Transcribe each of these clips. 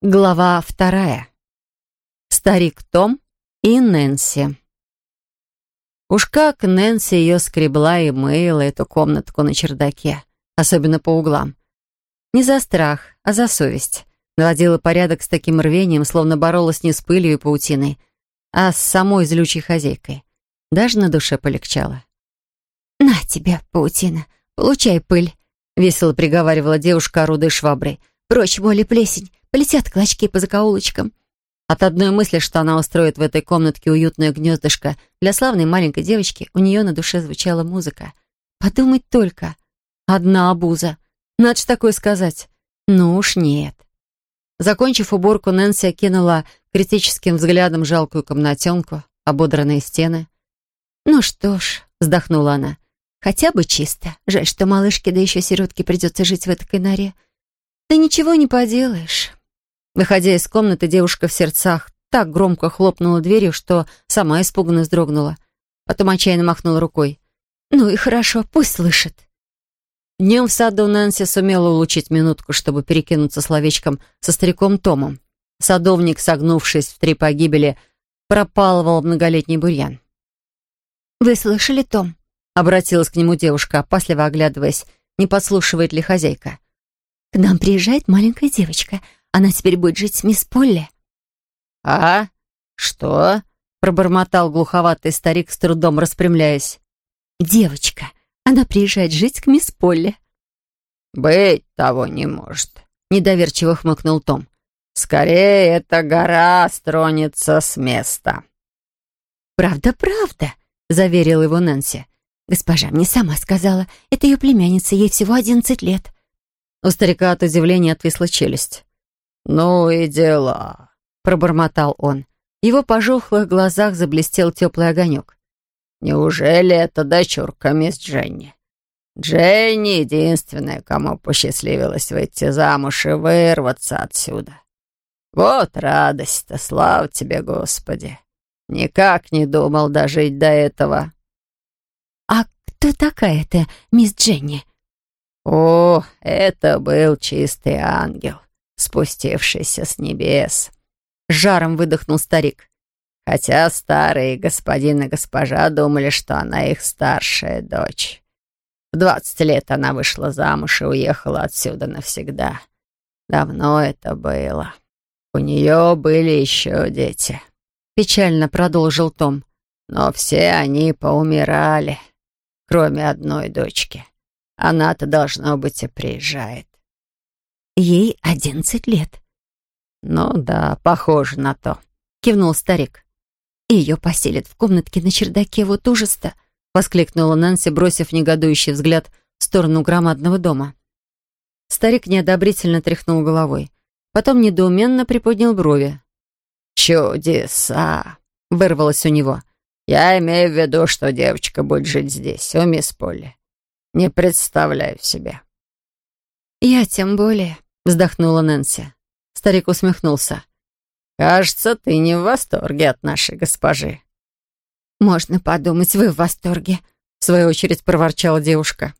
Глава вторая. Старик Том и Нэнси. Уж как Нэнси ее скребла и мыла эту комнатку на чердаке, особенно по углам. Не за страх, а за совесть. Наводила порядок с таким рвением, словно боролась не с пылью и паутиной, а с самой злючей хозяйкой. Даже на душе полегчало. «На тебе, паутина, получай пыль», — весело приговаривала девушка, орудой шваброй. «Прочь, моли плесень, полетят клочки по закоулочкам». От одной мысли, что она устроит в этой комнатке уютное гнездышко для славной маленькой девочки, у нее на душе звучала музыка. Подумать только. Одна обуза. Надо ж такое сказать. Ну уж нет. Закончив уборку, Нэнси окинула критическим взглядом жалкую комнатенку, ободранные стены. «Ну что ж», — вздохнула она, — «хотя бы чисто. Жаль, что малышке, да еще сиротке придется жить в этой норе. Да ничего не поделаешь». Выходя из комнаты, девушка в сердцах так громко хлопнула дверью, что сама испуганно вздрогнула. Потом отчаянно махнула рукой. «Ну и хорошо, пусть слышит». Днем в саду Нэнси сумела улучшить минутку, чтобы перекинуться словечком со стариком Томом. Садовник, согнувшись в три погибели, пропалывал многолетний бурьян. «Вы слышали, Том?» — обратилась к нему девушка, опасливо оглядываясь, не подслушивает ли хозяйка. «К нам приезжает маленькая девочка. Она теперь будет жить с мисс Полли». «А? Что?» — пробормотал глуховатый старик, с трудом распрямляясь. «Девочка. Она приезжает жить к мисс Полли». «Быть того не может», — недоверчиво хмыкнул Том. «Скорее, эта гора стронется с места». «Правда, правда», — заверил его Нэнси. «Госпожа мне сама сказала. Это ее племянница, ей всего одиннадцать лет». У старика от удивления отвисла челюсть. «Ну и дела», — пробормотал он. В его пожухлых глазах заблестел теплый огонек. «Неужели это дочурка мисс Дженни? Дженни — единственная, кому посчастливилось выйти замуж и вырваться отсюда. Вот радость-то, слава тебе, Господи! Никак не думал дожить до этого». «А кто такая-то мисс Дженни?» «О, это был чистый ангел спустившийся с небес. Жаром выдохнул старик. Хотя старые господин и госпожа думали, что она их старшая дочь. В двадцать лет она вышла замуж и уехала отсюда навсегда. Давно это было. У нее были еще дети. Печально продолжил Том. Но все они поумирали, кроме одной дочки. Она-то, должно быть, и приезжает. Ей одиннадцать лет. «Ну да, похоже на то», — кивнул старик. «Ее поселят в комнатке на чердаке, вот ужас-то!» — воскликнула Нэнси, бросив негодующий взгляд в сторону громадного дома. Старик неодобрительно тряхнул головой. Потом недоуменно приподнял брови. «Чудеса!» — вырвалось у него. «Я имею в виду, что девочка будет жить здесь, у мисс Полли. Не представляю себе». «Я тем более», вздохнула Нэнси. Старик усмехнулся. «Кажется, ты не в восторге от нашей госпожи». «Можно подумать, вы в восторге», — в свою очередь проворчала девушка.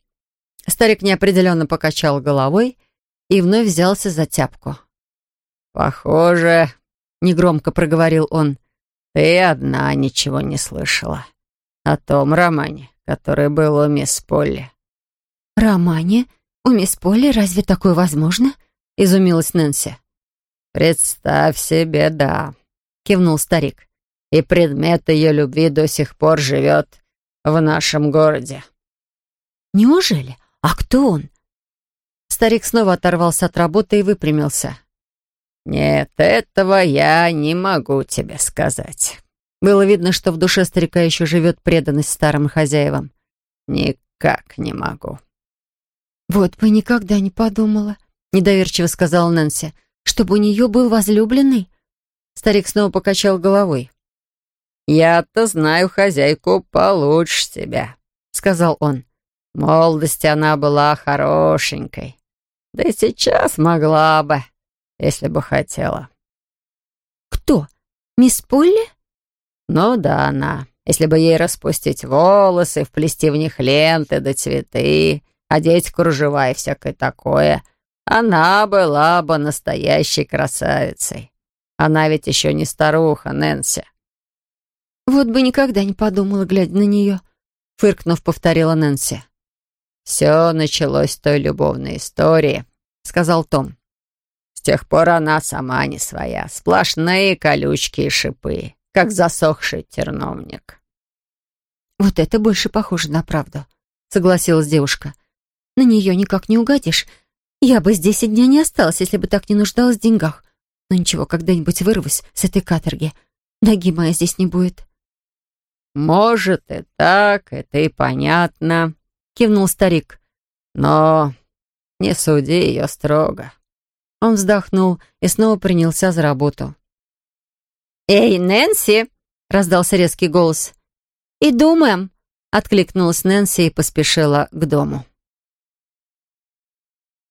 Старик неопределенно покачал головой и вновь взялся за тяпку. «Похоже», — негромко проговорил он, — «ты одна ничего не слышала о том романе, который был у мисс Полли». «Романе? У мисс Полли разве такое возможно?» Изумилась Нэнси. «Представь себе, да», — кивнул старик. «И предмет ее любви до сих пор живет в нашем городе». «Неужели? А кто он?» Старик снова оторвался от работы и выпрямился. «Нет, этого я не могу тебе сказать». Было видно, что в душе старика еще живет преданность старым хозяевам. «Никак не могу». «Вот бы никогда не подумала», — недоверчиво сказала Нэнси, «чтобы у нее был возлюбленный». Старик снова покачал головой. «Я-то знаю хозяйку получше тебя», — сказал он. «В молодости она была хорошенькой. Да и сейчас могла бы, если бы хотела». «Кто? Мисс Полли?» «Ну да, она. Если бы ей распустить волосы, вплести в них ленты да цветы, одеть кружева и всякое такое, Она была бы настоящей красавицей. Она ведь еще не старуха, Нэнси. Вот бы никогда не подумала, глядя на нее, фыркнув, повторила Нэнси. «Все началось с той любовной истории», — сказал Том. «С тех пор она сама не своя. Сплошные колючки и шипы, как засохший терновник». «Вот это больше похоже на правду», — согласилась девушка. «На нее никак не угадишь. Я бы здесь и дня не осталась, если бы так не нуждалась в деньгах. Но ничего, когда-нибудь вырвусь с этой каторги. Ноги моей здесь не будет». «Может, и так, это и понятно», — кивнул старик. «Но не суди ее строго». Он вздохнул и снова принялся за работу. «Эй, Нэнси!» — раздался резкий голос. «Иду, мэм!» — откликнулась Нэнси и поспешила к дому.